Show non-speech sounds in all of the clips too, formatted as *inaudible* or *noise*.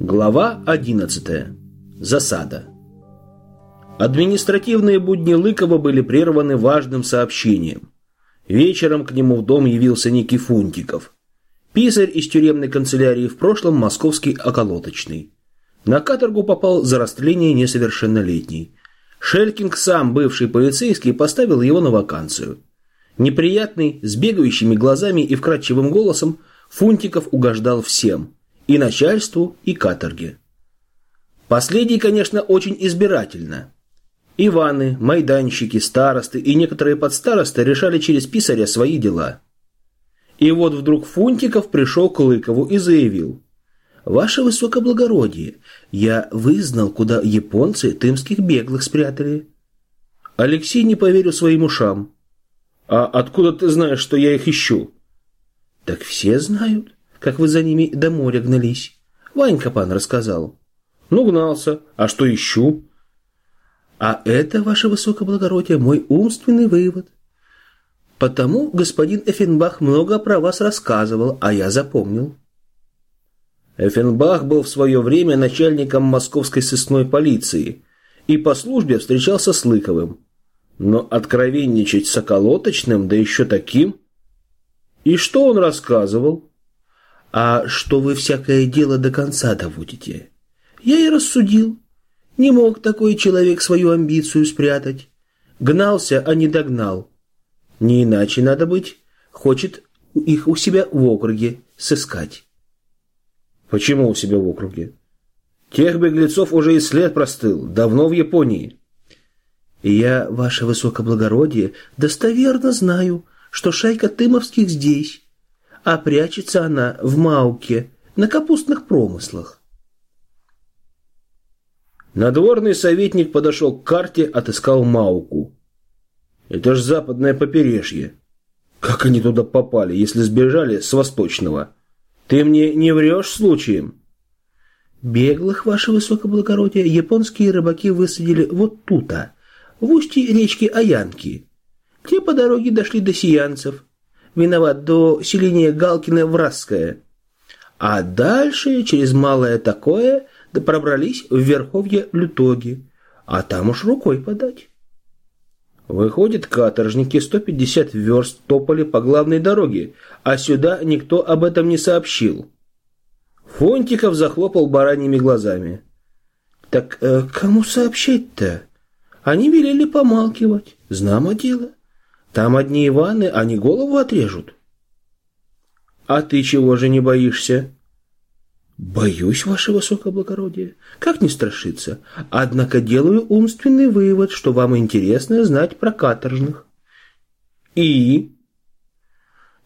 Глава 11. Засада. Административные будни Лыкова были прерваны важным сообщением. Вечером к нему в дом явился некий Фунтиков. Писарь из тюремной канцелярии в прошлом московский околоточный. На каторгу попал за растление несовершеннолетней. Шелькинг сам, бывший полицейский, поставил его на вакансию. Неприятный, с бегающими глазами и вкрадчивым голосом, Фунтиков угождал всем – и начальству, и каторге. Последний, конечно, очень избирательно. Иваны, майданщики, старосты и некоторые подстаросты решали через писаря свои дела. И вот вдруг Фунтиков пришел к Лыкову и заявил. «Ваше высокоблагородие, я вызнал, куда японцы тымских беглых спрятали». Алексей не поверил своим ушам. «А откуда ты знаешь, что я их ищу?» «Так все знают как вы за ними до моря гнались. Ванька пан рассказал. Ну, гнался. А что ищу? А это, ваше высокоблагородие, мой умственный вывод. Потому господин Эффенбах много про вас рассказывал, а я запомнил. Эффенбах был в свое время начальником московской сыскной полиции и по службе встречался с Лыковым. Но откровенничать с околоточным, да еще таким... И что он рассказывал? А что вы всякое дело до конца доводите. Я и рассудил. Не мог такой человек свою амбицию спрятать. Гнался, а не догнал. Не иначе надо быть. Хочет их у себя в округе сыскать. Почему у себя в округе? Тех беглецов уже и след простыл, давно в Японии. Я, ваше высокоблагородие, достоверно знаю, что шайка Тымовских здесь, а прячется она в Мауке, на капустных промыслах. Надворный советник подошел к карте, отыскал Мауку. Это ж западное побережье. Как они туда попали, если сбежали с восточного? Ты мне не врешь случаем? Беглых, ваше высокоблагородие, японские рыбаки высадили вот тута, в устье речки Аянки. Те по дороге дошли до сиянцев, виноват, до селения Галкино-Вразское. А дальше, через малое такое, да пробрались в верховье Лютоги, а там уж рукой подать. Выходит, каторжники 150 верст топали по главной дороге, а сюда никто об этом не сообщил. Фонтиков захлопал бараньими глазами. «Так э, кому сообщать-то? Они велели помалкивать. Знамо дело. Там одни Иваны, они голову отрежут. А ты чего же не боишься? Боюсь, ваше высокоблагородие. Как не страшиться? Однако делаю умственный вывод, что вам интересно знать про каторжных. И?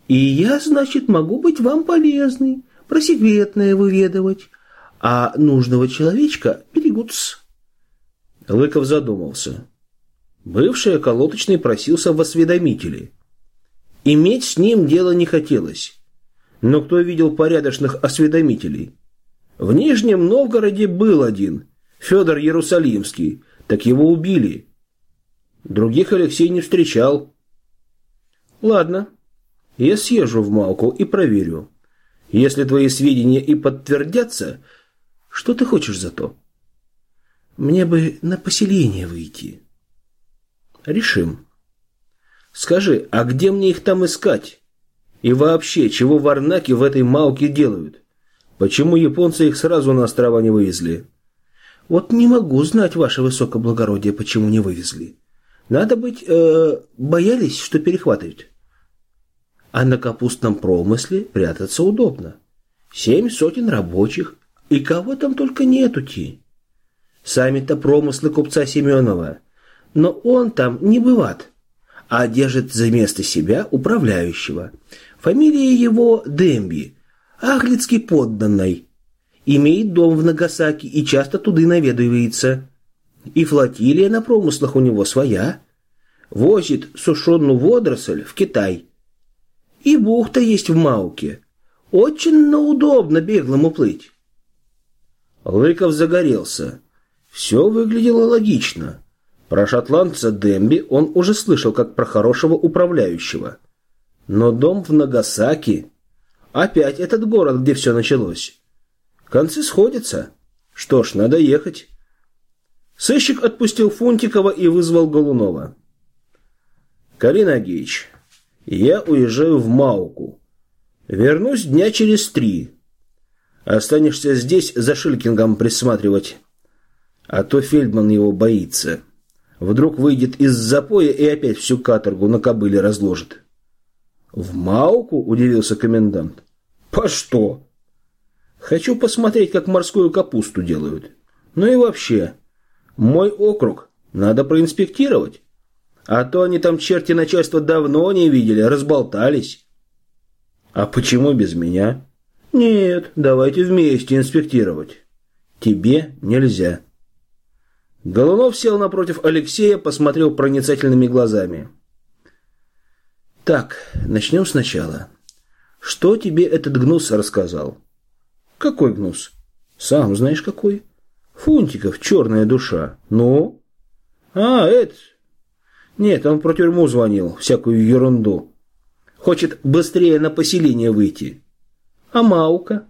И я, значит, могу быть вам полезный, про секретное выведывать, а нужного человечка берегутся. Лыков задумался. Бывший околоточный просился в осведомители. Иметь с ним дело не хотелось. Но кто видел порядочных осведомителей? В Нижнем Новгороде был один, Федор Иерусалимский, так его убили. Других Алексей не встречал. Ладно, я съезжу в Малку и проверю. Если твои сведения и подтвердятся, что ты хочешь за то? Мне бы на поселение выйти. Решим. Скажи, а где мне их там искать? И вообще, чего варнаки в этой Малке делают? Почему японцы их сразу на острова не вывезли? Вот не могу знать, ваше высокоблагородие, почему не вывезли. Надо быть, э, боялись, что перехватывают. А на капустном промысле прятаться удобно. Семь сотен рабочих, и кого там только нетути. Сами-то промыслы купца Семенова – но он там не бывает, а держит за место себя управляющего. Фамилия его Демби, аглицкий подданный. Имеет дом в Нагасаки и часто туды наведывается. И флотилия на промыслах у него своя. Возит сушеную водоросль в Китай. И бухта есть в Мауке. Очень удобно беглому плыть. Лыков загорелся. Все выглядело логично. Про шотландца Демби он уже слышал как про хорошего управляющего. Но дом в Нагасаки... Опять этот город, где все началось. Концы сходятся. Что ж, надо ехать. Сыщик отпустил Фунтикова и вызвал Голунова. «Карин Агеич, я уезжаю в Мауку. Вернусь дня через три. Останешься здесь за Шилькингом присматривать. А то Фельдман его боится. Вдруг выйдет из запоя и опять всю каторгу на кобыле разложит. «В Мауку?» – удивился комендант. «По что?» «Хочу посмотреть, как морскую капусту делают. Ну и вообще, мой округ надо проинспектировать. А то они там черти начальства давно не видели, разболтались». «А почему без меня?» «Нет, давайте вместе инспектировать. Тебе нельзя». Голунов сел напротив Алексея, посмотрел проницательными глазами. «Так, начнем сначала. Что тебе этот гнус рассказал?» «Какой гнус?» «Сам знаешь какой?» «Фунтиков, черная душа. Ну?» «А, это...» «Нет, он про тюрьму звонил, всякую ерунду. Хочет быстрее на поселение выйти». «А Маука?»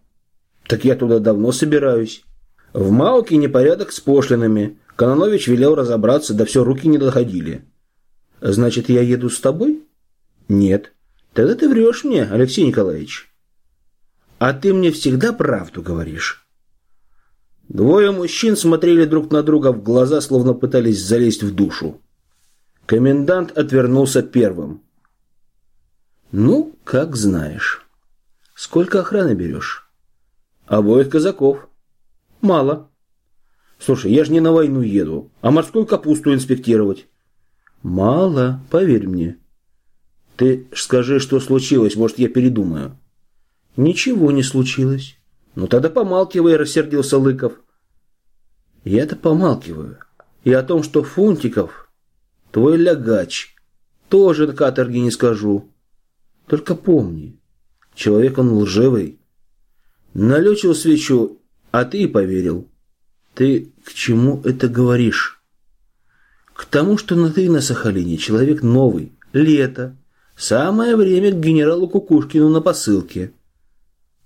«Так я туда давно собираюсь. В Мауке непорядок с пошлинами. Кононович велел разобраться, да все руки не доходили. Значит, я еду с тобой? Нет. Тогда ты врешь мне, Алексей Николаевич. А ты мне всегда правду говоришь. Двое мужчин смотрели друг на друга в глаза, словно пытались залезть в душу. Комендант отвернулся первым. «Ну, как знаешь. Сколько охраны берешь?» «Обоих казаков». «Мало». Слушай, я же не на войну еду, а морскую капусту инспектировать. Мало, поверь мне. Ты скажи, что случилось, может, я передумаю. Ничего не случилось. Ну тогда помалкивай, рассердился Лыков. Я-то помалкиваю. И о том, что Фунтиков, твой лягач, тоже на каторге не скажу. Только помни, человек он лживый. Налечил свечу, а ты и поверил. Ты к чему это говоришь? К тому, что на ты на Сахалине человек новый, лето. Самое время к генералу Кукушкину на посылке.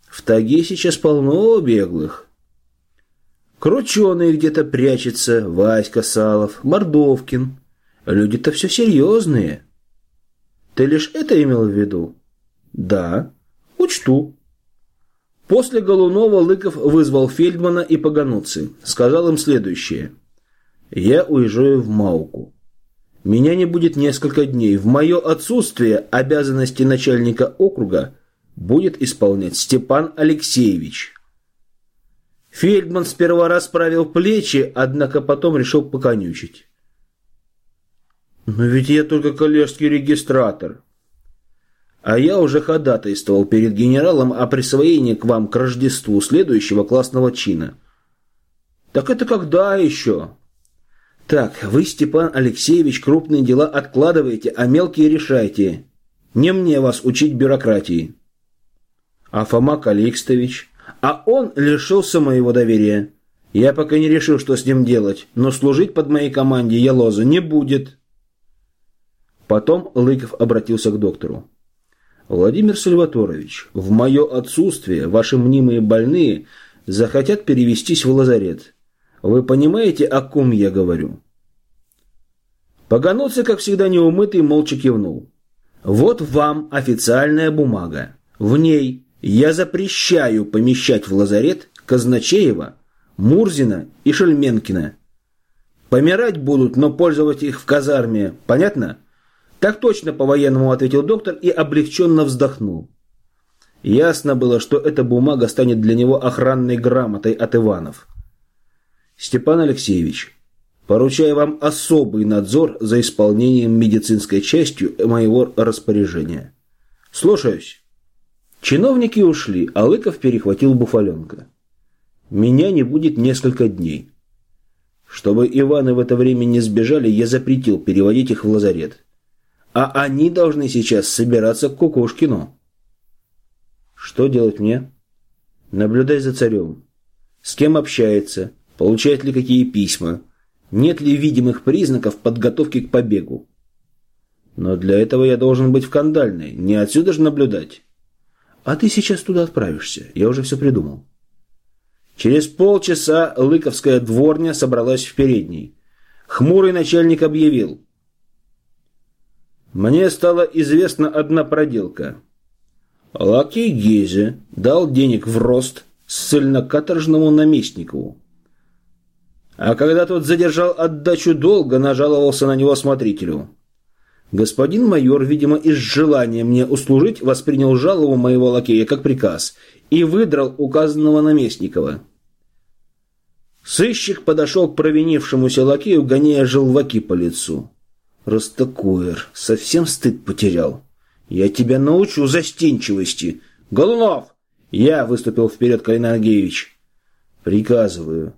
В таге сейчас полно беглых. Крученый где-то прячется, Васька Салов, Мордовкин. Люди-то все серьезные. Ты лишь это имел в виду? Да, учту. После Голунова Лыков вызвал Фельдмана и Пагануци. Сказал им следующее. «Я уезжаю в Мауку. Меня не будет несколько дней. В мое отсутствие обязанности начальника округа будет исполнять Степан Алексеевич». Фельдман сперва расправил плечи, однако потом решил поконючить. «Но ведь я только коллежский регистратор. А я уже ходатайствовал перед генералом о присвоении к вам к Рождеству следующего классного чина. Так это когда еще? Так, вы, Степан Алексеевич, крупные дела откладываете, а мелкие решайте. Не мне вас учить бюрократии. А Фома Каликстович? А он лишился моего доверия. Я пока не решил, что с ним делать, но служить под моей команде Ялоза не будет. Потом Лыков обратился к доктору. Владимир Сальваторович, в мое отсутствие ваши мнимые больные захотят перевестись в лазарет. Вы понимаете, о ком я говорю?» Погонуться, как всегда неумытый, молча кивнул. «Вот вам официальная бумага. В ней я запрещаю помещать в лазарет Казначеева, Мурзина и Шельменкина. Помирать будут, но пользовать их в казарме. Понятно?» «Так точно по-военному», — ответил доктор и облегченно вздохнул. Ясно было, что эта бумага станет для него охранной грамотой от Иванов. «Степан Алексеевич, поручаю вам особый надзор за исполнением медицинской частью моего распоряжения. Слушаюсь». Чиновники ушли, а Лыков перехватил буфаленка. «Меня не будет несколько дней. Чтобы Иваны в это время не сбежали, я запретил переводить их в лазарет а они должны сейчас собираться к Кукушкину. Что делать мне? Наблюдай за царем. С кем общается, получает ли какие письма, нет ли видимых признаков подготовки к побегу. Но для этого я должен быть в Кандальной, не отсюда же наблюдать. А ты сейчас туда отправишься, я уже все придумал. Через полчаса Лыковская дворня собралась в передней. Хмурый начальник объявил. «Мне стала известна одна проделка. Лакей Гезе дал денег в рост ссыльно-каторжному наместнику. А когда тот задержал отдачу долга, нажаловался на него смотрителю. Господин майор, видимо, из желания мне услужить, воспринял жалобу моего лакея как приказ и выдрал указанного наместникова. Сыщик подошел к провинившемуся лакею, гоняя желваки по лицу. Ростокуэр, совсем стыд потерял. Я тебя научу застенчивости. Голунов! Я выступил вперед, Калинагевич. Приказываю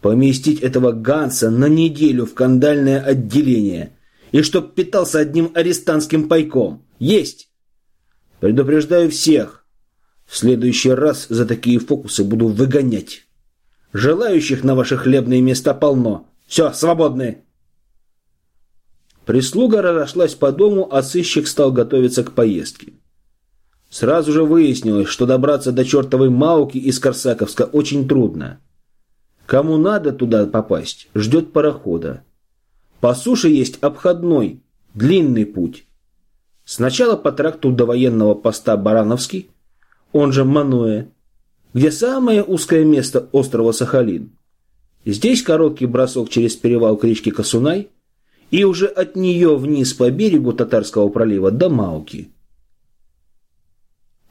поместить этого Ганса на неделю в кандальное отделение и чтоб питался одним арестантским пайком. Есть! Предупреждаю всех. В следующий раз за такие фокусы буду выгонять. Желающих на ваши хлебные места полно. Все, свободны. Прислуга разошлась по дому, а сыщик стал готовиться к поездке. Сразу же выяснилось, что добраться до чертовой Мауки из Корсаковска очень трудно. Кому надо туда попасть, ждет парохода. По суше есть обходной, длинный путь. Сначала по тракту до военного поста Барановский, он же Мануэ, где самое узкое место острова Сахалин. Здесь короткий бросок через перевал к речке Касунай и уже от нее вниз по берегу Татарского пролива до Мауки.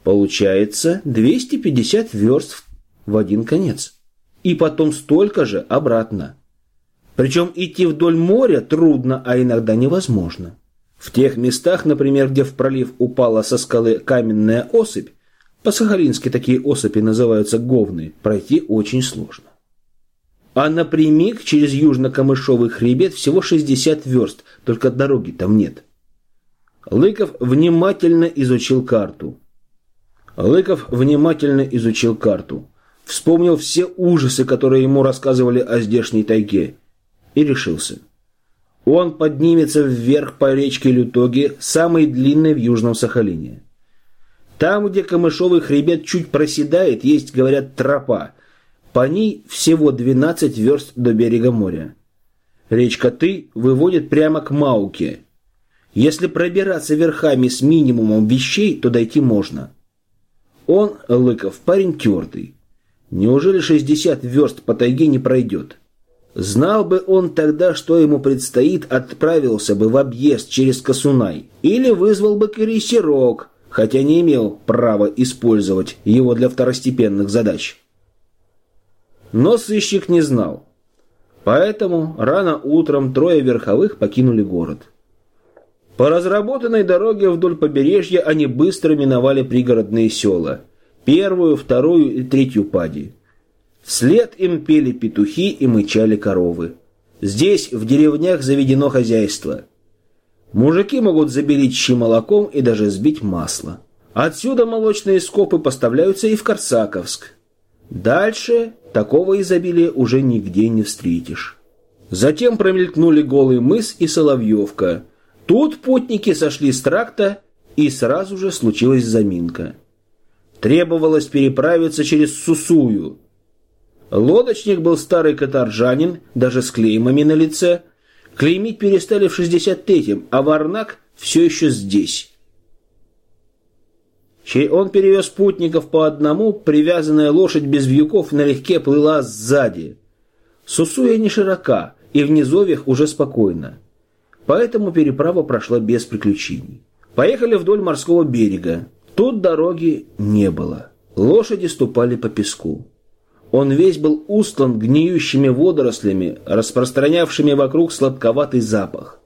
Получается 250 верст в один конец и потом столько же обратно. Причем идти вдоль моря трудно, а иногда невозможно. В тех местах, например, где в пролив упала со скалы каменная осыпь, по-сахалински такие осыпи называются говны, пройти очень сложно. А напрямик через южно-камышовый хребет всего 60 верст, только дороги там нет. Лыков внимательно изучил карту. Лыков внимательно изучил карту вспомнил все ужасы, которые ему рассказывали о здешней тайге, и решился. Он поднимется вверх по речке Лютоги, самой длинной в Южном Сахалине. Там, где камышовый хребет чуть проседает, есть, говорят, тропа. По ней всего 12 верст до берега моря. Речка Ты выводит прямо к Мауке. Если пробираться верхами с минимумом вещей, то дойти можно. Он, Лыков, парень твердый. Неужели 60 верст по тайге не пройдет? Знал бы он тогда, что ему предстоит, отправился бы в объезд через Касунай или вызвал бы крейсерок, хотя не имел права использовать его для второстепенных задач. Но сыщик не знал. Поэтому рано утром трое верховых покинули город. По разработанной дороге вдоль побережья они быстро миновали пригородные села – первую, вторую и третью пади. Вслед им пели петухи и мычали коровы. Здесь, в деревнях, заведено хозяйство. Мужики могут забелить щи молоком и даже сбить масло. Отсюда молочные скопы поставляются и в Корсаковск. Дальше такого изобилия уже нигде не встретишь. Затем промелькнули голый мыс и Соловьевка. Тут путники сошли с тракта, и сразу же случилась заминка. Требовалось переправиться через Сусую. Лодочник был старый каторжанин, даже с клеймами на лице. Клеймить перестали в 63-м, а Варнак все еще здесь. Чей он перевез путников по одному, привязанная лошадь без вьюков налегке плыла сзади. Сусуя не широка, и в низовьях уже спокойно. Поэтому переправа прошла без приключений. Поехали вдоль морского берега. Тут дороги не было. Лошади ступали по песку. Он весь был устлан гниющими водорослями, распространявшими вокруг сладковатый запах.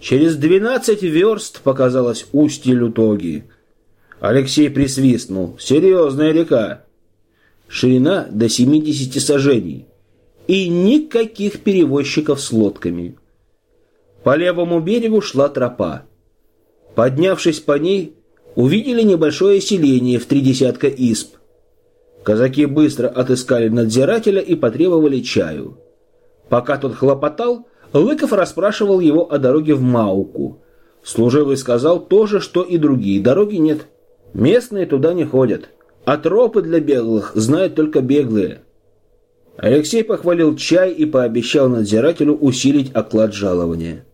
Через двенадцать верст показалось устье Лютоги. Алексей присвистнул. Серьезная река. Ширина до семидесяти сажений. И никаких перевозчиков с лодками. По левому берегу шла тропа. Поднявшись по ней, увидели небольшое селение в три десятка исп. Казаки быстро отыскали надзирателя и потребовали чаю. Пока тот хлопотал, Лыков расспрашивал его о дороге в Мауку. Служивый сказал то же, что и другие. Дороги нет. Местные туда не ходят. А тропы для беглых знают только беглые. Алексей похвалил чай и пообещал надзирателю усилить оклад жалования.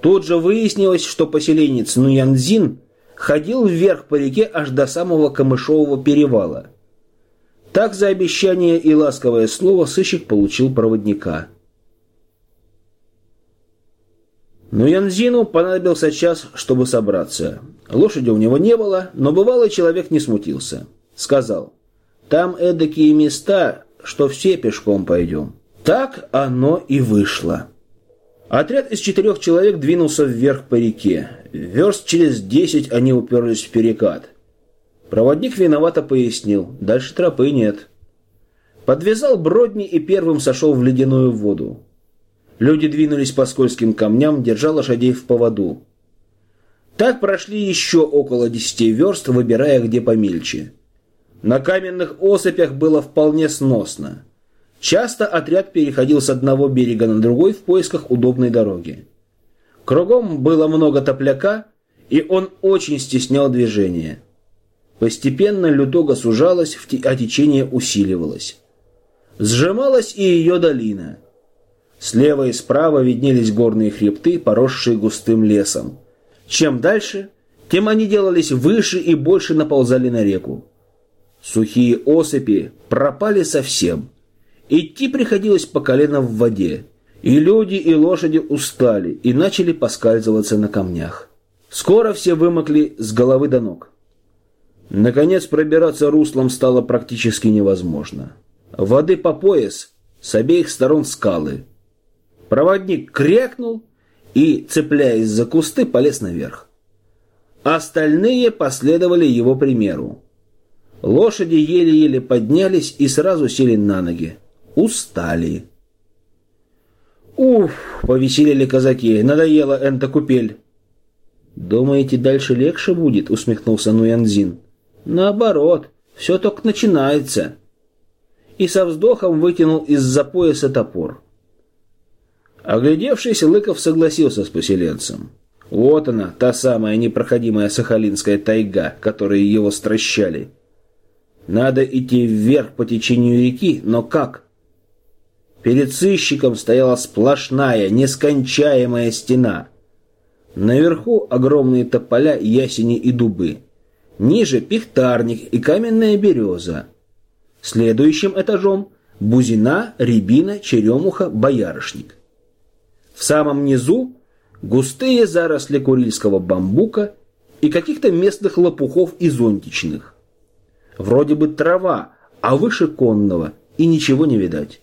Тут же выяснилось, что поселенец Нуянзин ходил вверх по реке аж до самого Камышового перевала. Так за обещание и ласковое слово сыщик получил проводника. Но Янзину понадобился час, чтобы собраться. Лошади у него не было, но бывалый человек не смутился. Сказал, там эдакие места, что все пешком пойдем. Так оно и вышло. Отряд из четырех человек двинулся вверх по реке. Верст через десять они уперлись в перекат. Проводник виновато пояснил, дальше тропы нет. Подвязал бродни и первым сошел в ледяную воду. Люди двинулись по скользким камням, держа лошадей в поводу. Так прошли еще около десяти верст, выбирая где помельче. На каменных осыпях было вполне сносно. Часто отряд переходил с одного берега на другой в поисках удобной дороги. Кругом было много топляка, и он очень стеснял движение. Постепенно лютога сужалась, а течение усиливалось. Сжималась и ее долина – Слева и справа виднелись горные хребты, поросшие густым лесом. Чем дальше, тем они делались выше и больше наползали на реку. Сухие осыпи пропали совсем. Идти приходилось по колено в воде. И люди, и лошади устали и начали поскальзываться на камнях. Скоро все вымокли с головы до ног. Наконец пробираться руслом стало практически невозможно. Воды по пояс, с обеих сторон скалы – Проводник крякнул и, цепляясь за кусты, полез наверх. Остальные последовали его примеру. Лошади еле-еле поднялись и сразу сели на ноги. Устали. «Уф!» — повеселели казаки. «Надоела энта купель!» «Думаете, дальше легче будет?» — усмехнулся Нуянзин. «Наоборот, все только начинается!» И со вздохом вытянул из-за пояса топор. Оглядевшись, Лыков согласился с поселенцем. Вот она, та самая непроходимая сахалинская тайга, которой его стращали. Надо идти вверх по течению реки, но как? Перед сыщиком стояла сплошная, нескончаемая стена. Наверху огромные тополя, ясени и дубы. Ниже пихтарник и каменная береза. Следующим этажом бузина, рябина, черемуха, боярышник. В самом низу густые заросли курильского бамбука и каких-то местных лопухов и зонтичных. Вроде бы трава, а выше конного, и ничего не видать.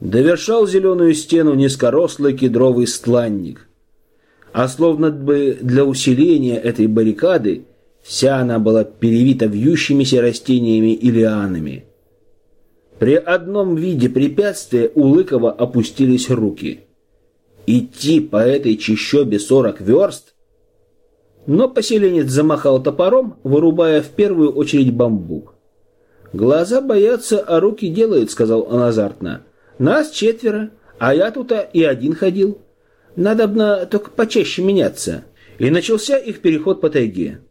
Довершал зеленую стену низкорослый кедровый стланник. А словно бы для усиления этой баррикады вся она была перевита вьющимися растениями и лианами. При одном виде препятствия у Лыкова опустились руки – Идти по этой чащобе сорок верст? Но поселенец замахал топором, вырубая в первую очередь бамбук. «Глаза боятся, а руки делают», — сказал он азартно. «Нас четверо, а я тут и один ходил. Надо бы только почаще меняться». И начался их переход по тайге.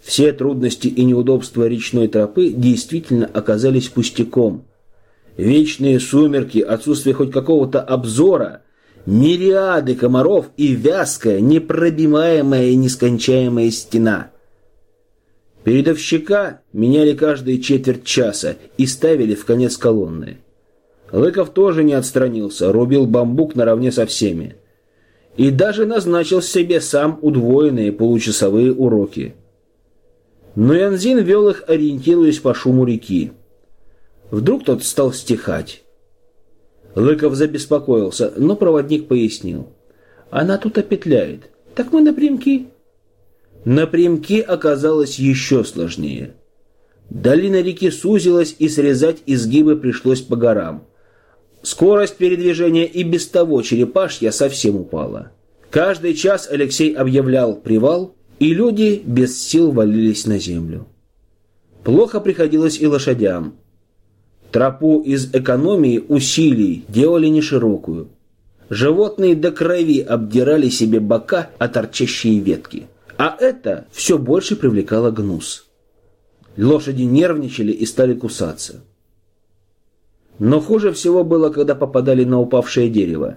Все трудности и неудобства речной тропы действительно оказались пустяком. Вечные сумерки, отсутствие хоть какого-то обзора — мириады комаров и вязкая, непробиваемая и нескончаемая стена. Передовщика меняли каждые четверть часа и ставили в конец колонны. Лыков тоже не отстранился, рубил бамбук наравне со всеми. И даже назначил себе сам удвоенные получасовые уроки. Но Янзин вел их, ориентируясь по шуму реки. Вдруг тот стал стихать. Лыков забеспокоился, но проводник пояснил. «Она тут опетляет. Так мы напрямки». Напрямки оказалось еще сложнее. Долина реки сузилась, и срезать изгибы пришлось по горам. Скорость передвижения и без того черепашья совсем упала. Каждый час Алексей объявлял привал, и люди без сил валились на землю. Плохо приходилось и лошадям. Тропу из экономии усилий делали не широкую. Животные до крови обдирали себе бока о торчащие ветки. А это все больше привлекало гнус. Лошади нервничали и стали кусаться. Но хуже всего было, когда попадали на упавшее дерево.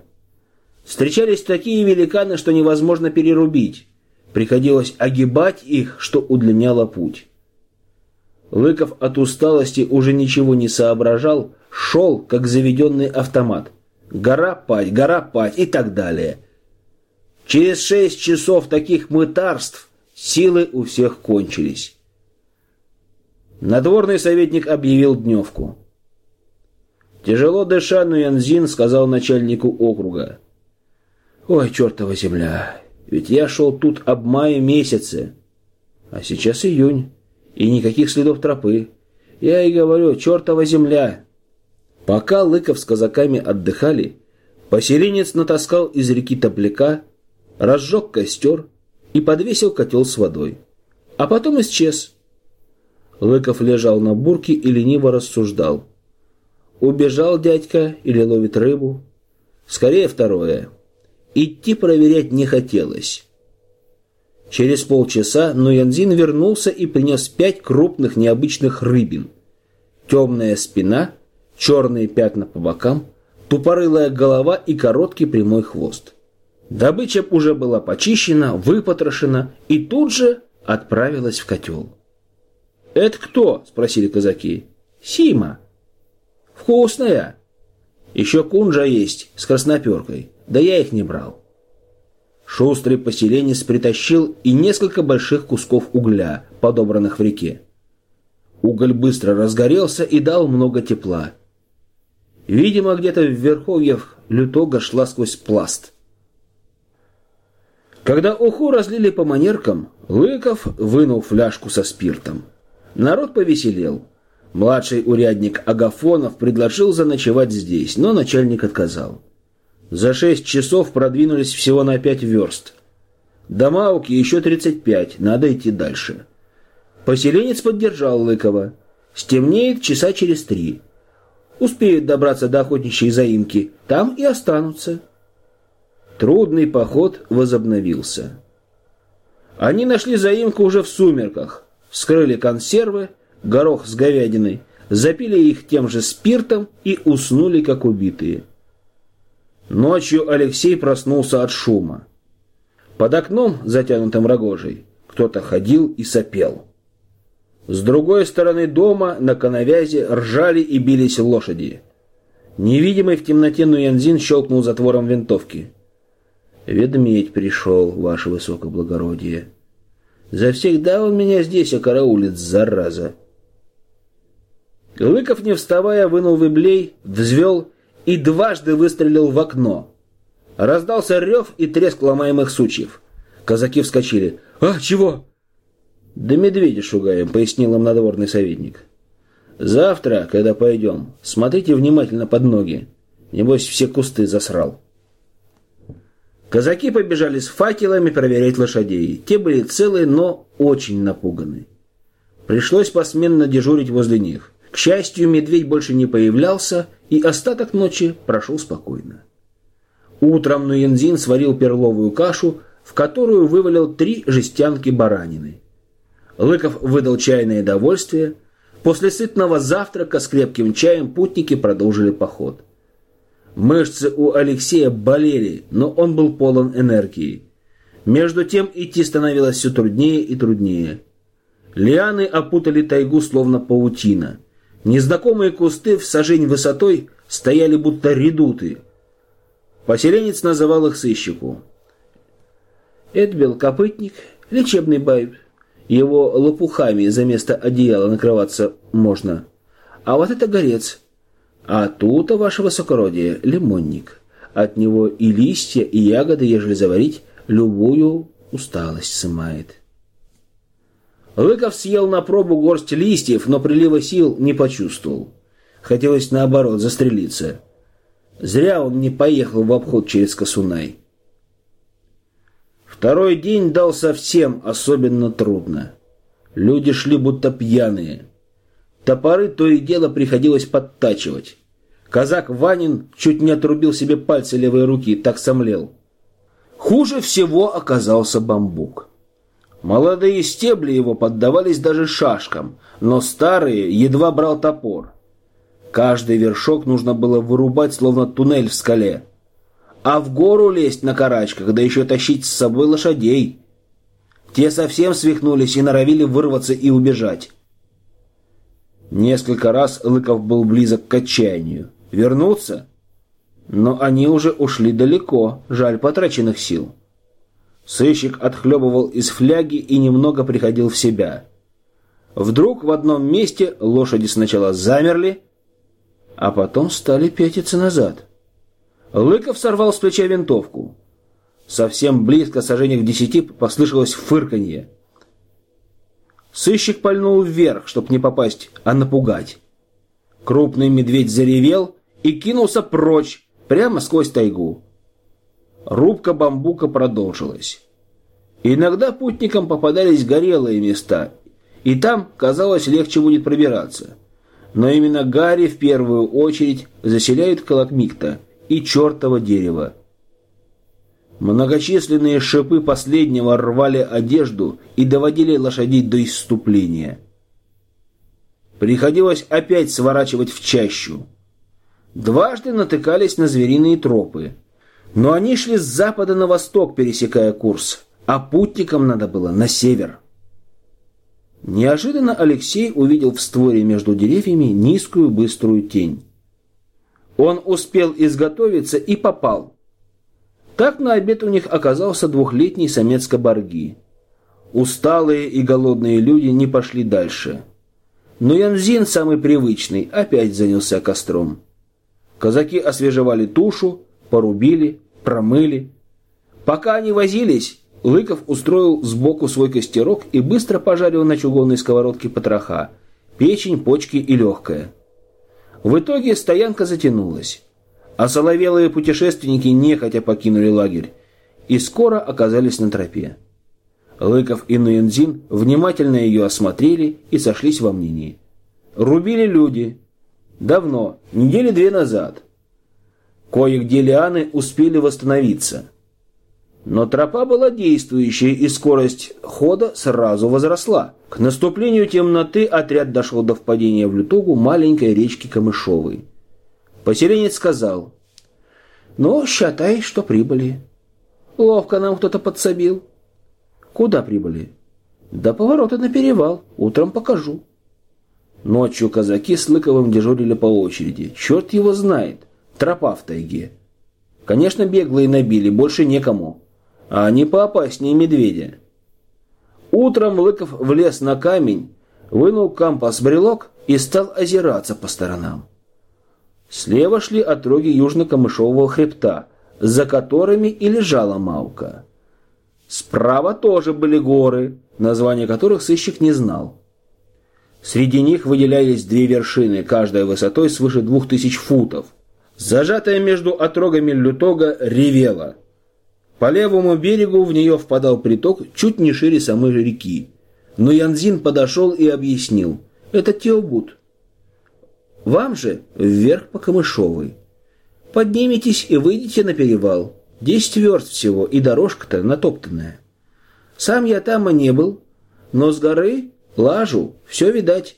Встречались такие великаны, что невозможно перерубить. Приходилось огибать их, что удлиняло путь. Лыков от усталости уже ничего не соображал, шел, как заведенный автомат. Гора пать, гора пать и так далее. Через шесть часов таких мытарств силы у всех кончились. Надворный советник объявил дневку. Тяжело дыша, Нуянзин сказал начальнику округа. «Ой, чертова земля, ведь я шел тут об мае месяце, а сейчас июнь, и никаких следов тропы. Я и говорю, чертова земля!» Пока Лыков с казаками отдыхали, поселенец натаскал из реки топляка, разжег костер и подвесил котел с водой. А потом исчез. Лыков лежал на бурке и лениво рассуждал. Убежал дядька или ловит рыбу? Скорее второе. Идти проверять не хотелось. Через полчаса Нуянзин вернулся и принес пять крупных необычных рыбин. Темная спина, черные пятна по бокам, тупорылая голова и короткий прямой хвост. Добыча уже была почищена, выпотрошена и тут же отправилась в котел. «Это кто?» – спросили казаки. «Сима». «Вкусная». «Еще кунжа есть с красноперкой, да я их не брал». Шустрый поселенец притащил и несколько больших кусков угля, подобранных в реке. Уголь быстро разгорелся и дал много тепла. Видимо, где-то в верховьях лютога шла сквозь пласт. Когда уху разлили по манеркам, Лыков вынул фляжку со спиртом. Народ повеселел. Младший урядник Агафонов предложил заночевать здесь, но начальник отказал. За шесть часов продвинулись всего на пять верст. До Мауки еще тридцать пять, надо идти дальше. Поселенец поддержал Лыкова. Стемнеет часа через три. Успеют добраться до охотничьей заимки, там и останутся. Трудный поход возобновился. Они нашли заимку уже в сумерках, вскрыли консервы, горох с говядиной, запили их тем же спиртом и уснули, как убитые. Ночью Алексей проснулся от шума. Под окном, затянутым рогожей, кто-то ходил и сопел. С другой стороны дома на коновязи ржали и бились лошади. Невидимый в темноте Нуянзин щелкнул затвором винтовки. «Ведмедь пришел, ваше высокоблагородие. Завсегда он меня здесь окараулит, зараза». Лыков, не вставая, вынул виблей, взвел и дважды выстрелил в окно. Раздался рев и треск ломаемых сучьев. Казаки вскочили. «А, чего?» «Да медведя шугаем», — пояснил им надворный советник. «Завтра, когда пойдем, смотрите внимательно под ноги. Небось, все кусты засрал». Казаки побежали с факелами проверять лошадей. Те были целые, но очень напуганы. Пришлось посменно дежурить возле них. К счастью, медведь больше не появлялся, и остаток ночи прошел спокойно. Утром Нуензин сварил перловую кашу, в которую вывалил три жестянки баранины. Лыков выдал чайное довольствие. После сытного завтрака с крепким чаем путники продолжили поход. Мышцы у Алексея болели, но он был полон энергии. Между тем идти становилось все труднее и труднее. Лианы опутали тайгу словно паутина – Незнакомые кусты в сажень высотой стояли будто редуты. Поселенец называл их сыщику. Это копытник, лечебный байб. Его лопухами за место одеяла накрываться можно. А вот это горец. А тут, ваше высокородие, лимонник. От него и листья, и ягоды, ежели заварить, любую усталость сымает. Лыков съел на пробу горсть листьев, но прилива сил не почувствовал. Хотелось, наоборот, застрелиться. Зря он не поехал в обход через Косунай. Второй день дал совсем особенно трудно. Люди шли будто пьяные. Топоры то и дело приходилось подтачивать. Казак Ванин чуть не отрубил себе пальцы левой руки, так сомлел. Хуже всего оказался бамбук. Молодые стебли его поддавались даже шашкам, но старые едва брал топор. Каждый вершок нужно было вырубать, словно туннель в скале. А в гору лезть на карачках, да еще тащить с собой лошадей. Те совсем свихнулись и норовили вырваться и убежать. Несколько раз Лыков был близок к отчаянию. Вернуться? Но они уже ушли далеко, жаль потраченных сил. Сыщик отхлебывал из фляги и немного приходил в себя. Вдруг в одном месте лошади сначала замерли, а потом стали пятиться назад. Лыков сорвал с плеча винтовку. Совсем близко, сожжениях в десяти, послышалось фырканье. Сыщик пальнул вверх, чтобы не попасть, а напугать. Крупный медведь заревел и кинулся прочь, прямо сквозь тайгу. Рубка бамбука продолжилась. Иногда путникам попадались горелые места, и там, казалось, легче будет пробираться. Но именно Гарри в первую очередь заселяют Калакмикта и чертово дерево. Многочисленные шипы последнего рвали одежду и доводили лошадей до исступления. Приходилось опять сворачивать в чащу. Дважды натыкались на звериные тропы. Но они шли с запада на восток, пересекая курс, а путникам надо было на север. Неожиданно Алексей увидел в створе между деревьями низкую быструю тень. Он успел изготовиться и попал. Так на обед у них оказался двухлетний самец кабарги. Усталые и голодные люди не пошли дальше. Но Янзин, самый привычный, опять занялся костром. Казаки освежевали тушу, порубили, промыли. Пока они возились, Лыков устроил сбоку свой костерок и быстро пожарил на чугунной сковородке потроха, печень, почки и легкое. В итоге стоянка затянулась, а соловелые путешественники нехотя покинули лагерь и скоро оказались на тропе. Лыков и Нуензин внимательно ее осмотрели и сошлись во мнении. Рубили люди. Давно, недели две назад. Кое-где лианы успели восстановиться. Но тропа была действующей, и скорость хода сразу возросла. К наступлению темноты отряд дошел до впадения в лютугу маленькой речки Камышовой. Поселенец сказал, «Ну, считай, что прибыли. Ловко нам кто-то подсобил». «Куда прибыли?» «До поворота на перевал. Утром покажу». Ночью казаки с Лыковым дежурили по очереди. Черт его знает. Тропа в тайге. Конечно, беглые набили, больше некому. А они поопаснее медведя. Утром Лыков влез на камень, вынул компас-брелок и стал озираться по сторонам. Слева шли отроги южно-камышового хребта, за которыми и лежала Маука. Справа тоже были горы, названия которых сыщик не знал. Среди них выделялись две вершины, каждая высотой свыше двух тысяч футов – Зажатая между отрогами лютога ревела. По левому берегу в нее впадал приток чуть не шире самой реки. Но Янзин подошел и объяснил. Это Теобут. Вам же вверх по Камышовой. Подниметесь и выйдете на перевал. Десять верст всего, и дорожка-то натоптанная. Сам я там и не был, но с горы лажу, все видать.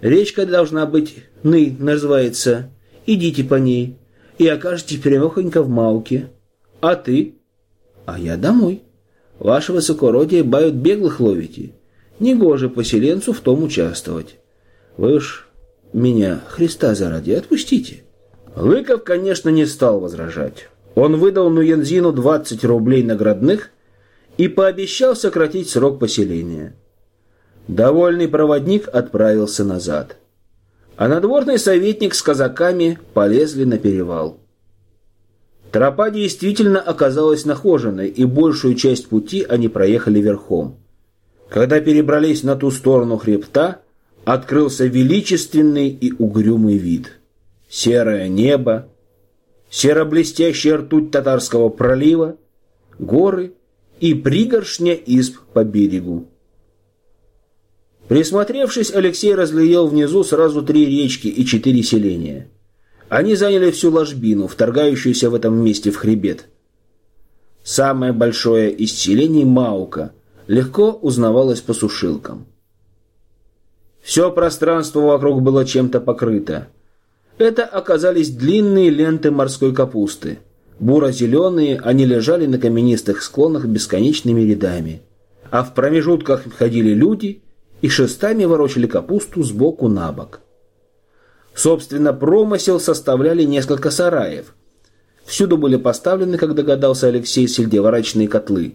Речка должна быть, ны называется, Идите по ней и окажетесь прямехонько в Мауке. А ты? А я домой. Ваше высокородие бают беглых ловите. Негоже поселенцу в том участвовать. Вы уж меня, Христа заради, отпустите. Лыков, конечно, не стал возражать. Он выдал Нуензину 20 рублей наградных и пообещал сократить срок поселения. Довольный проводник отправился назад а надворный советник с казаками полезли на перевал. Тропа действительно оказалась нахоженной, и большую часть пути они проехали верхом. Когда перебрались на ту сторону хребта, открылся величественный и угрюмый вид. Серое небо, серо-блестящая ртуть татарского пролива, горы и пригоршня изб по берегу. Присмотревшись, Алексей разглядел внизу сразу три речки и четыре селения. Они заняли всю ложбину, вторгающуюся в этом месте в хребет. Самое большое из селений Маука легко узнавалось по сушилкам. Все пространство вокруг было чем-то покрыто. Это оказались длинные ленты морской капусты. Буро-зеленые, они лежали на каменистых склонах бесконечными рядами. А в промежутках ходили люди и шестами ворочали капусту сбоку на бок. Собственно, промысел составляли несколько сараев. Всюду были поставлены, как догадался Алексей, сельдеворачные котлы.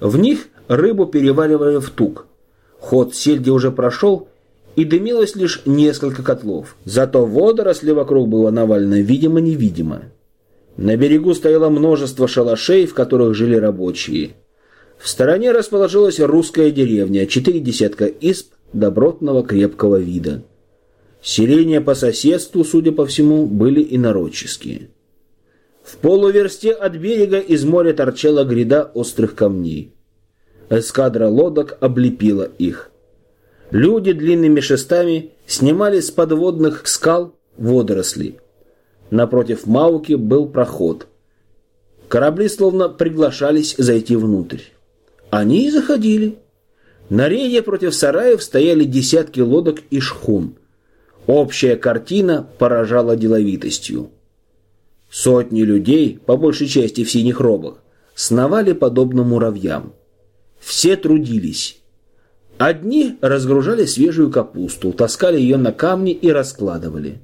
В них рыбу переваривали в тук. Ход сельди уже прошел, и дымилось лишь несколько котлов. Зато водоросли вокруг было навалено видимо-невидимо. На берегу стояло множество шалашей, в которых жили рабочие. В стороне расположилась русская деревня, четыре десятка изб добротного крепкого вида. Селения по соседству, судя по всему, были инородческие. В полуверсте от берега из моря торчала гряда острых камней. Эскадра лодок облепила их. Люди длинными шестами снимали с подводных скал водоросли. Напротив Мауки был проход. Корабли словно приглашались зайти внутрь. Они и заходили. На рейде против сараев стояли десятки лодок и шхун. Общая картина поражала деловитостью. Сотни людей, по большей части в синих робах, сновали подобно муравьям. Все трудились. Одни разгружали свежую капусту, таскали ее на камни и раскладывали.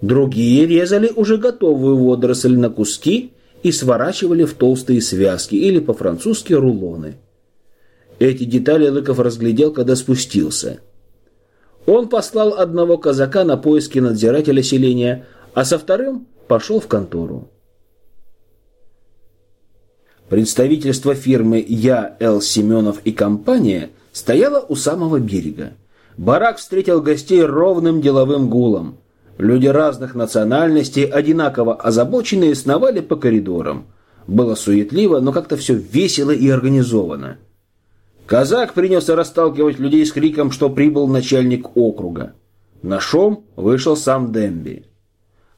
Другие резали уже готовую водоросль на куски и сворачивали в толстые связки или по-французски рулоны. Эти детали Лыков разглядел, когда спустился. Он послал одного казака на поиски надзирателя селения, а со вторым пошел в контору. Представительство фирмы Я. Л. Семенов и компания – стояла у самого берега. Барак встретил гостей ровным деловым гулом. Люди разных национальностей, одинаково озабоченные, сновали по коридорам. Было суетливо, но как-то все весело и организовано. Казак принялся расталкивать людей с криком, что прибыл начальник округа. На шум вышел сам Демби.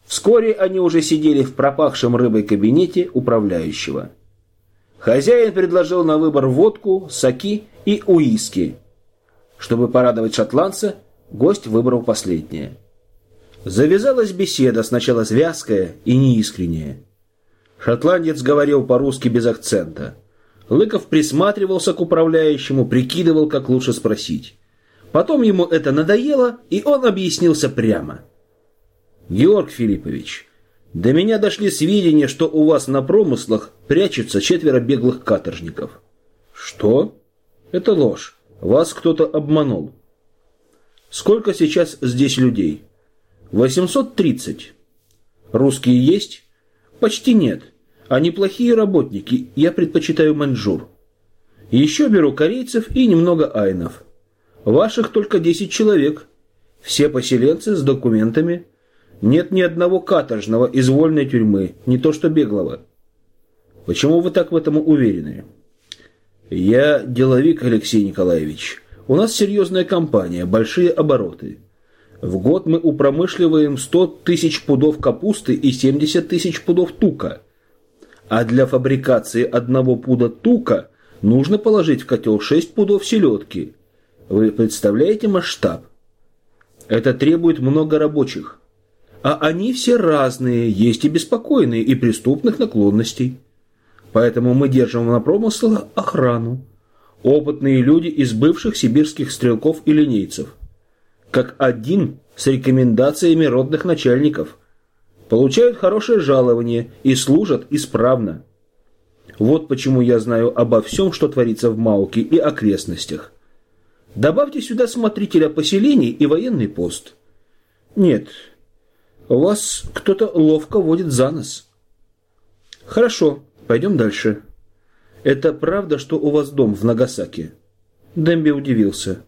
Вскоре они уже сидели в пропахшем рыбой кабинете управляющего. Хозяин предложил на выбор водку, соки и уиски. Чтобы порадовать шотландца, гость выбрал последнее. Завязалась беседа, сначала звязкая и неискренняя. Шотландец говорил по-русски без акцента. Лыков присматривался к управляющему, прикидывал, как лучше спросить. Потом ему это надоело, и он объяснился прямо. «Георг Филиппович, до меня дошли сведения, что у вас на промыслах прячутся четверо беглых каторжников». «Что?» Это ложь. Вас кто-то обманул. Сколько сейчас здесь людей? 830. Русские есть? Почти нет. Они плохие работники, я предпочитаю маньчжур. Еще беру корейцев и немного айнов. Ваших только 10 человек. Все поселенцы с документами. Нет ни одного каторжного из вольной тюрьмы, не то что беглого. Почему вы так в этом уверены? «Я деловик, Алексей Николаевич. У нас серьезная компания, большие обороты. В год мы упромышливаем 100 тысяч пудов капусты и 70 тысяч пудов тука. А для фабрикации одного пуда тука нужно положить в котел 6 пудов селедки. Вы представляете масштаб? Это требует много рабочих. А они все разные, есть и беспокойные, и преступных наклонностей. Поэтому мы держим на промыслах охрану. Опытные люди из бывших сибирских стрелков и линейцев. Как один с рекомендациями родных начальников. Получают хорошее жалование и служат исправно. Вот почему я знаю обо всем, что творится в Мауке и окрестностях. Добавьте сюда смотрителя поселений и военный пост. Нет, вас кто-то ловко водит за нос. Хорошо, Пойдем дальше. Это правда, что у вас дом в Нагасаки? Демби удивился.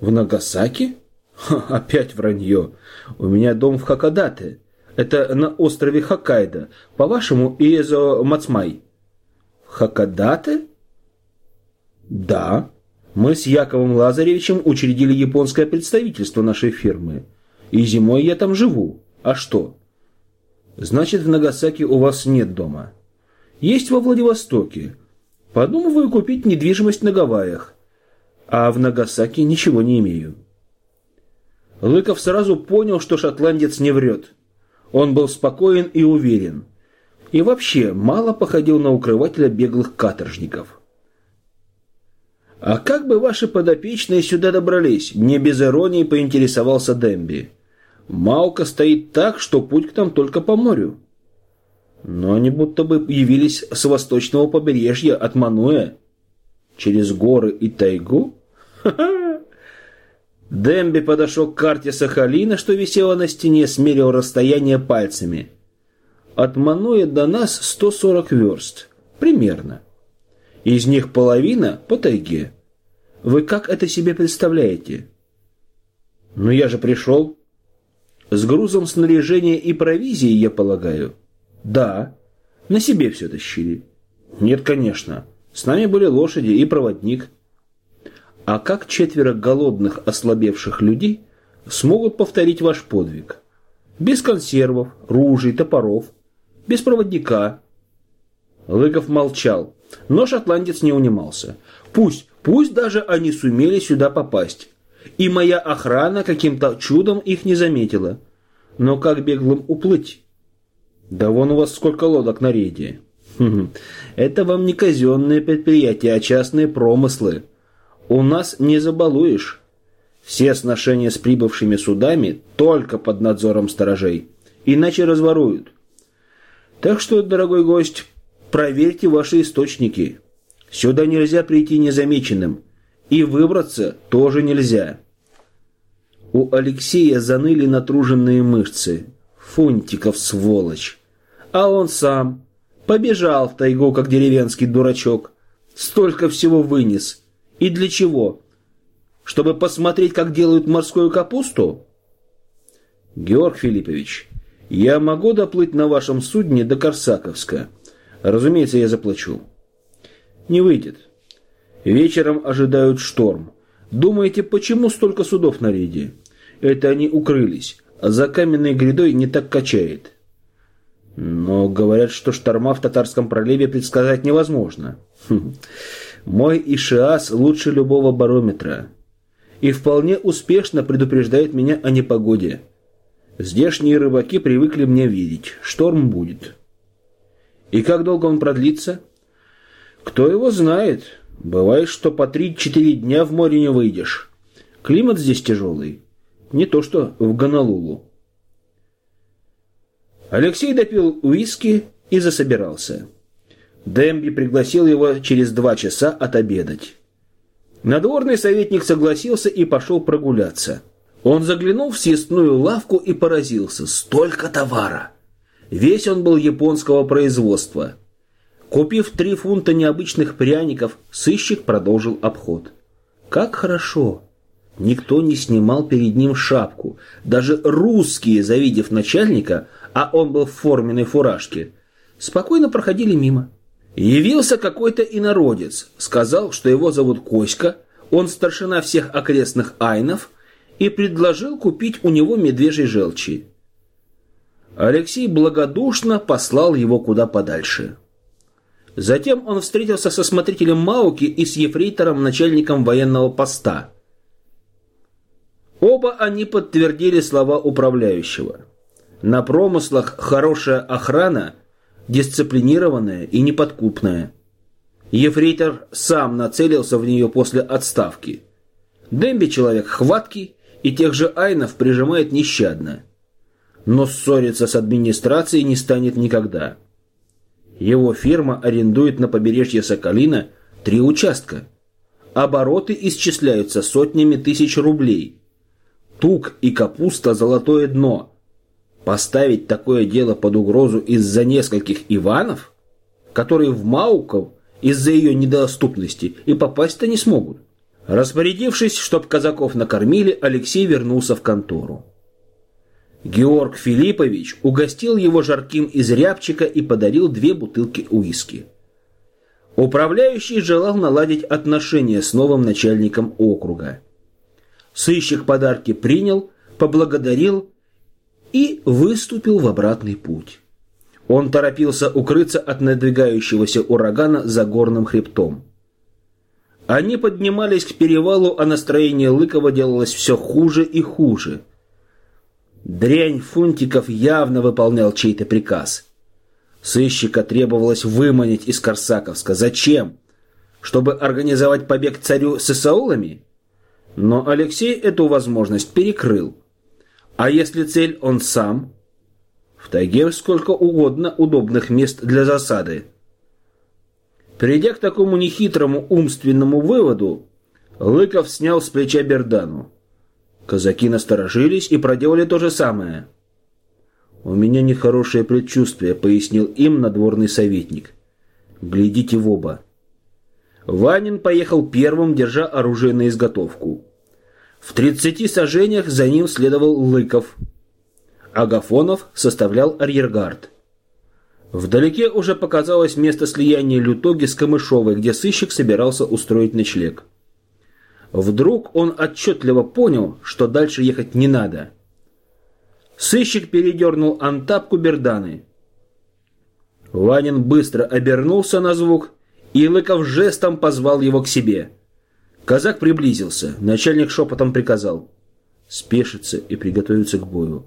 В Нагасаки? *laughs* Опять вранье. У меня дом в Хакадате. Это на острове Хоккайдо. По-вашему, Иезо Мацмай. Хакадате? Да. Мы с Яковом Лазаревичем учредили японское представительство нашей фирмы. И зимой я там живу. А что? Значит, в Нагасаки у вас нет дома. Есть во Владивостоке. Подумываю купить недвижимость на Гавайях. А в Нагасаки ничего не имею. Лыков сразу понял, что шотландец не врет. Он был спокоен и уверен. И вообще мало походил на укрывателя беглых каторжников. «А как бы ваши подопечные сюда добрались?» Не без иронии поинтересовался Демби. «Малка стоит так, что путь к нам только по морю». Но они будто бы явились с восточного побережья от Мануэ. Через горы и тайгу? Ха-ха! Демби подошел к карте Сахалина, что висела на стене, смерил расстояние пальцами. От Мануэ до нас 140 верст. Примерно. Из них половина по тайге. Вы как это себе представляете? Ну я же пришел. С грузом снаряжения и провизии, я полагаю. Да. На себе все тащили. Нет, конечно. С нами были лошади и проводник. А как четверо голодных, ослабевших людей смогут повторить ваш подвиг? Без консервов, ружей, топоров, без проводника. Лыков молчал, но шотландец не унимался. Пусть, пусть даже они сумели сюда попасть. И моя охрана каким-то чудом их не заметила. Но как беглым уплыть? Да вон у вас сколько лодок на рейде. Это вам не казенные предприятия, а частные промыслы. У нас не забалуешь. Все сношения с прибывшими судами только под надзором сторожей. Иначе разворуют. Так что, дорогой гость, проверьте ваши источники. Сюда нельзя прийти незамеченным. И выбраться тоже нельзя. У Алексея заныли натруженные мышцы. Фунтиков, сволочь. А он сам побежал в тайгу, как деревенский дурачок. Столько всего вынес. И для чего? Чтобы посмотреть, как делают морскую капусту? Георг Филиппович, я могу доплыть на вашем судне до Корсаковска. Разумеется, я заплачу. Не выйдет. Вечером ожидают шторм. Думаете, почему столько судов на рейде? Это они укрылись а за каменной грядой не так качает. Но говорят, что шторма в Татарском проливе предсказать невозможно. Хм. Мой Ишиас лучше любого барометра. И вполне успешно предупреждает меня о непогоде. Здешние рыбаки привыкли мне видеть. Шторм будет. И как долго он продлится? Кто его знает. Бывает, что по 3-4 дня в море не выйдешь. Климат здесь тяжелый. Не то что в Гонолулу. Алексей допил уиски и засобирался. Демби пригласил его через два часа отобедать. Надворный советник согласился и пошел прогуляться. Он заглянул в съестную лавку и поразился. Столько товара! Весь он был японского производства. Купив три фунта необычных пряников, сыщик продолжил обход. Как хорошо! Никто не снимал перед ним шапку. Даже русские, завидев начальника, а он был в форменной фуражке, спокойно проходили мимо. Явился какой-то инородец, сказал, что его зовут Коська, он старшина всех окрестных айнов и предложил купить у него медвежьей желчи. Алексей благодушно послал его куда подальше. Затем он встретился со смотрителем Мауки и с ефрейтором, начальником военного поста – Оба они подтвердили слова управляющего. На промыслах хорошая охрана, дисциплинированная и неподкупная. Ефрейтор сам нацелился в нее после отставки. Демби человек хваткий и тех же айнов прижимает нещадно. Но ссориться с администрацией не станет никогда. Его фирма арендует на побережье Соколина три участка. Обороты исчисляются сотнями тысяч рублей – Тук и капуста – золотое дно. Поставить такое дело под угрозу из-за нескольких Иванов, которые в Мауков из-за ее недоступности и попасть-то не смогут. Распорядившись, чтоб казаков накормили, Алексей вернулся в контору. Георг Филиппович угостил его жарким из рябчика и подарил две бутылки уиски. Управляющий желал наладить отношения с новым начальником округа. Сыщик подарки принял, поблагодарил и выступил в обратный путь. Он торопился укрыться от надвигающегося урагана за горным хребтом. Они поднимались к перевалу, а настроение Лыкова делалось все хуже и хуже. Дрянь Фунтиков явно выполнял чей-то приказ. Сыщика требовалось выманить из Корсаковска. Зачем? Чтобы организовать побег царю с Исаулами? Но Алексей эту возможность перекрыл. А если цель он сам? В тайге сколько угодно удобных мест для засады. Придя к такому нехитрому умственному выводу, Лыков снял с плеча Бердану. Казаки насторожились и проделали то же самое. «У меня нехорошее предчувствие», — пояснил им надворный советник. «Глядите в оба». Ванин поехал первым, держа оружие на изготовку. В тридцати сажениях за ним следовал Лыков. Агафонов составлял арьергард. Вдалеке уже показалось место слияния Лютоги с Камышовой, где сыщик собирался устроить ночлег. Вдруг он отчетливо понял, что дальше ехать не надо. Сыщик передернул антапку Берданы. Ванин быстро обернулся на звук, и Лыков жестом позвал его к себе. Казак приблизился. Начальник шепотом приказал. Спешиться и приготовиться к бою.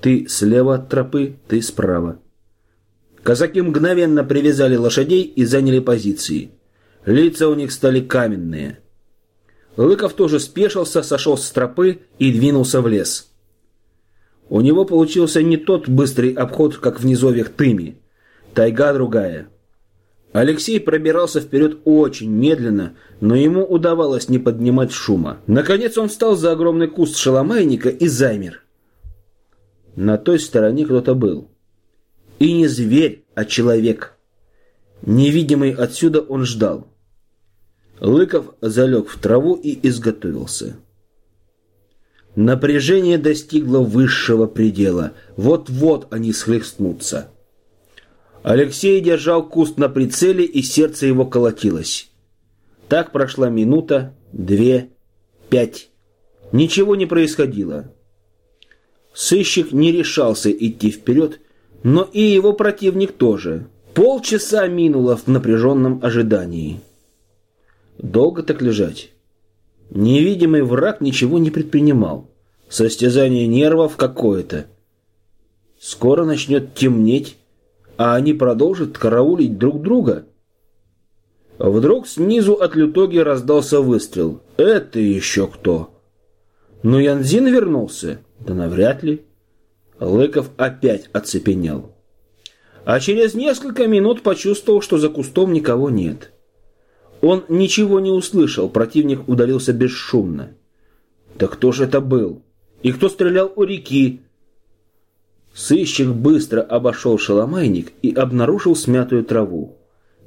Ты слева от тропы, ты справа. Казаки мгновенно привязали лошадей и заняли позиции. Лица у них стали каменные. Лыков тоже спешился, сошел с тропы и двинулся в лес. У него получился не тот быстрый обход, как в низовьях Тыми. Тайга другая. Алексей пробирался вперед очень медленно, но ему удавалось не поднимать шума. Наконец он встал за огромный куст шаломайника и замер. На той стороне кто-то был. И не зверь, а человек. Невидимый отсюда он ждал. Лыков залег в траву и изготовился. Напряжение достигло высшего предела. Вот-вот они схлестнутся. Алексей держал куст на прицеле, и сердце его колотилось. Так прошла минута, две, пять. Ничего не происходило. Сыщик не решался идти вперед, но и его противник тоже. Полчаса минуло в напряженном ожидании. Долго так лежать? Невидимый враг ничего не предпринимал. Состязание нервов какое-то. Скоро начнет темнеть, а они продолжат караулить друг друга. Вдруг снизу от лютоги раздался выстрел. Это еще кто? Но Янзин вернулся? Да навряд ли. Лыков опять оцепенел. А через несколько минут почувствовал, что за кустом никого нет. Он ничего не услышал, противник удалился бесшумно. Да кто же это был? И кто стрелял у реки? Сыщик быстро обошел шаломайник и обнаружил смятую траву.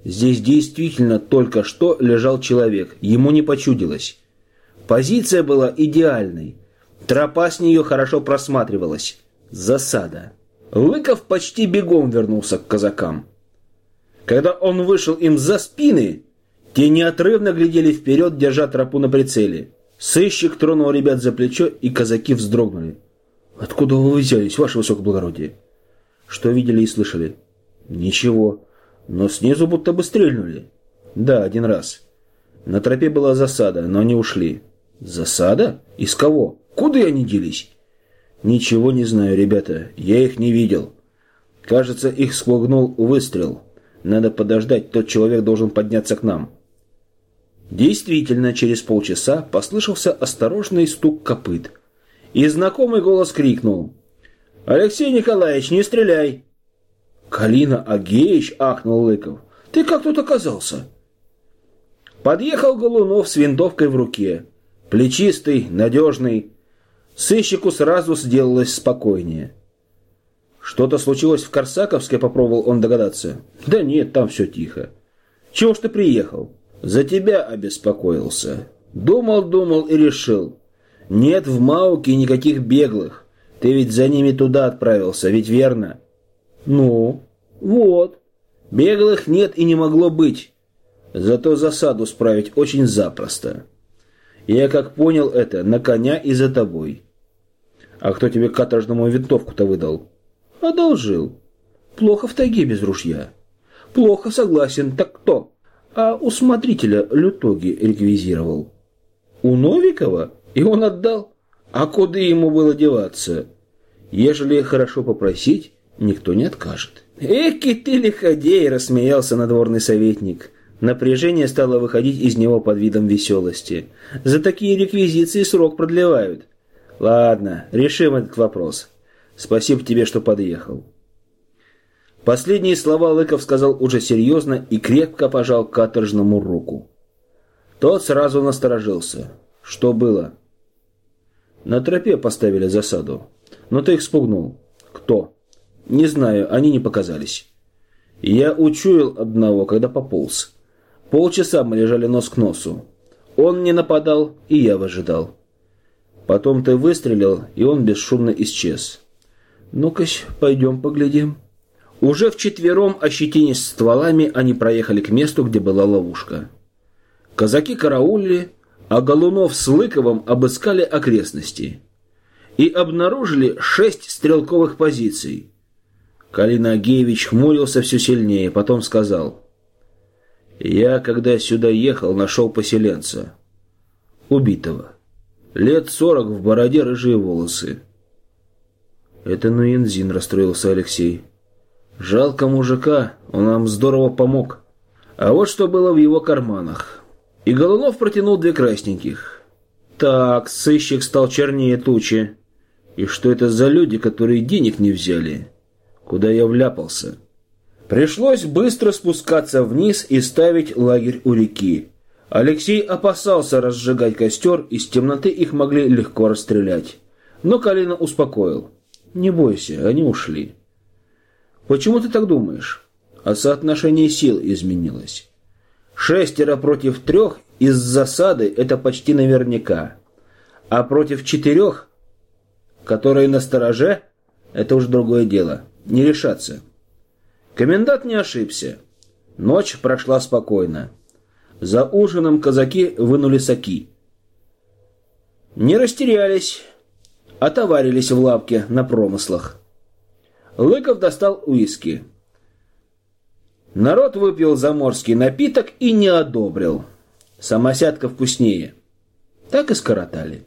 Здесь действительно только что лежал человек, ему не почудилось. Позиция была идеальной. Тропа с нее хорошо просматривалась. Засада. Лыков почти бегом вернулся к казакам. Когда он вышел им за спины, те неотрывно глядели вперед, держа тропу на прицеле. Сыщик тронул ребят за плечо, и казаки вздрогнули. «Откуда вы взялись, ваше высокоблагородие?» «Что видели и слышали?» «Ничего. Но снизу будто бы стрельнули». «Да, один раз. На тропе была засада, но они ушли». «Засада? Из кого? Куда они делись?» «Ничего не знаю, ребята. Я их не видел. Кажется, их спугнул выстрел. Надо подождать, тот человек должен подняться к нам». Действительно, через полчаса послышался осторожный стук копыт – и знакомый голос крикнул. «Алексей Николаевич, не стреляй!» «Калина Агеич!» — ахнул Лыков. «Ты как тут оказался?» Подъехал Голунов с винтовкой в руке. Плечистый, надежный. Сыщику сразу сделалось спокойнее. «Что-то случилось в Корсаковске?» — попробовал он догадаться. «Да нет, там все тихо». «Чего ж ты приехал?» «За тебя обеспокоился. Думал, думал и решил. Нет в Мауке никаких беглых. Ты ведь за ними туда отправился, ведь верно? Ну, вот. Беглых нет и не могло быть. Зато засаду справить очень запросто. Я, как понял это, на коня и за тобой. А кто тебе каторжному винтовку-то выдал? Одолжил. плохо в тайге без ружья. Плохо, согласен. Так кто? А у смотрителя Лютоги реквизировал. У Новикова? И он отдал? А куда ему было деваться? Ежели хорошо попросить, никто не откажет. Эки ты лиходей, рассмеялся надворный советник. Напряжение стало выходить из него под видом веселости. За такие реквизиции срок продлевают. Ладно, решим этот вопрос. Спасибо тебе, что подъехал. Последние слова Лыков сказал уже серьезно и крепко пожал каторжному руку. Тот сразу насторожился. Что было? На тропе поставили засаду. Но ты их спугнул. Кто? Не знаю, они не показались. Я учуял одного, когда пополз. Полчаса мы лежали нос к носу. Он не нападал, и я выжидал. Потом ты выстрелил, и он бесшумно исчез. Ну-ка, пойдем поглядим. Уже вчетвером, ощетинясь стволами, они проехали к месту, где была ловушка. Казаки караулили, а Голунов с Лыковым обыскали окрестности и обнаружили шесть стрелковых позиций. Калина Агеевич хмурился все сильнее, потом сказал, «Я, когда сюда ехал, нашел поселенца, убитого. Лет сорок в бороде рыжие волосы». «Это Нуензин», — расстроился Алексей. Жалко мужика, он нам здорово помог. А вот что было в его карманах. И Голунов протянул две красненьких. Так, сыщик стал чернее тучи. И что это за люди, которые денег не взяли? Куда я вляпался? Пришлось быстро спускаться вниз и ставить лагерь у реки. Алексей опасался разжигать костер, из темноты их могли легко расстрелять. Но Калина успокоил. «Не бойся, они ушли». Почему ты так думаешь? А соотношение сил изменилось. Шестеро против трех из засады – это почти наверняка. А против четырех, которые на стороже, это уж другое дело. Не решаться. Комендант не ошибся. Ночь прошла спокойно. За ужином казаки вынули соки. Не растерялись, отоварились в лапке на промыслах. Лыков достал уиски. Народ выпил заморский напиток и не одобрил. Самосядка вкуснее. Так и скоротали.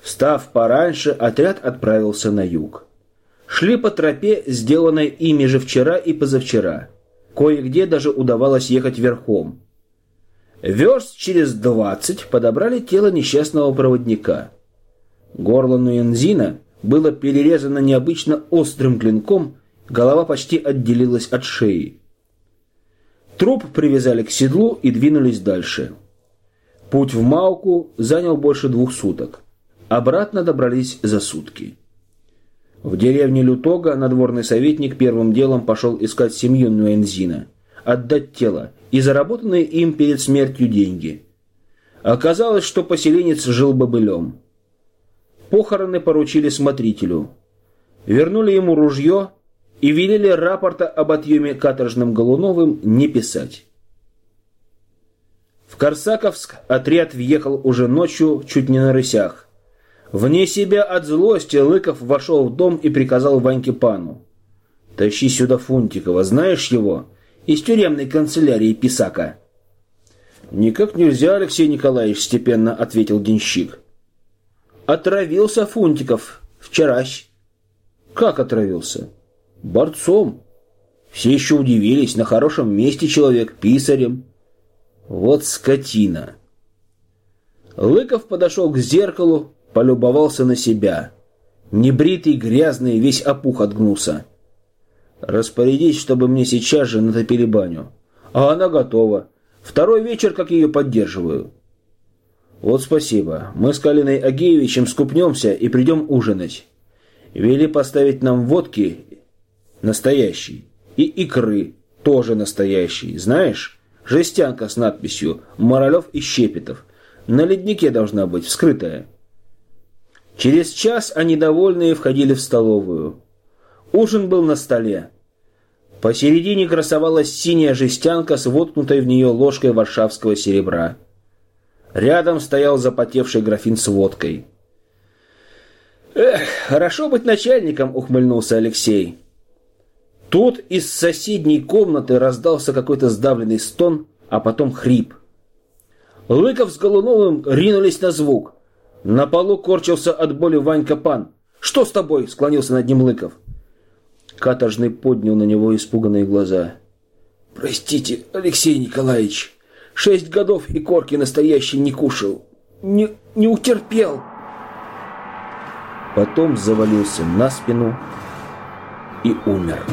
Встав пораньше, отряд отправился на юг. Шли по тропе, сделанной ими же вчера и позавчера. Кое-где даже удавалось ехать верхом. Верст через двадцать подобрали тело несчастного проводника. Горло Нуензина было перерезано необычно острым клинком, голова почти отделилась от шеи. Труп привязали к седлу и двинулись дальше. Путь в Мауку занял больше двух суток. Обратно добрались за сутки. В деревне Лютога надворный советник первым делом пошел искать семью Нуэнзина, отдать тело и заработанные им перед смертью деньги. Оказалось, что поселенец жил бобылем. Похороны поручили смотрителю. Вернули ему ружье и велели рапорта об отъеме каторжным Голуновым не писать. В Корсаковск отряд въехал уже ночью чуть не на рысях. Вне себя от злости Лыков вошел в дом и приказал Ваньке Пану. «Тащи сюда Фунтикова, знаешь его? Из тюремной канцелярии Писака». «Никак нельзя, Алексей Николаевич», — степенно ответил денщик. Отравился Фунтиков вчерась. Как отравился? Борцом. Все еще удивились, на хорошем месте человек, писарем. Вот скотина. Лыков подошел к зеркалу, полюбовался на себя. Небритый, грязный, весь опух отгнулся. Распорядись, чтобы мне сейчас же натопили баню. А она готова. Второй вечер, как ее поддерживаю. «Вот спасибо. Мы с Калиной Агеевичем скупнемся и придем ужинать. Вели поставить нам водки настоящий и икры тоже настоящий. Знаешь, жестянка с надписью «Моралев и Щепетов». На леднике должна быть, вскрытая». Через час они довольные входили в столовую. Ужин был на столе. Посередине красовалась синяя жестянка с воткнутой в нее ложкой варшавского серебра. Рядом стоял запотевший графин с водкой. «Эх, хорошо быть начальником», — ухмыльнулся Алексей. Тут из соседней комнаты раздался какой-то сдавленный стон, а потом хрип. Лыков с Голуновым ринулись на звук. На полу корчился от боли Ванька Пан. «Что с тобой?» – склонился над ним Лыков. Каторжный поднял на него испуганные глаза. «Простите, Алексей Николаевич, шесть годов и корки настоящей не кушал. Не, не утерпел». Потом завалился на спину и умер.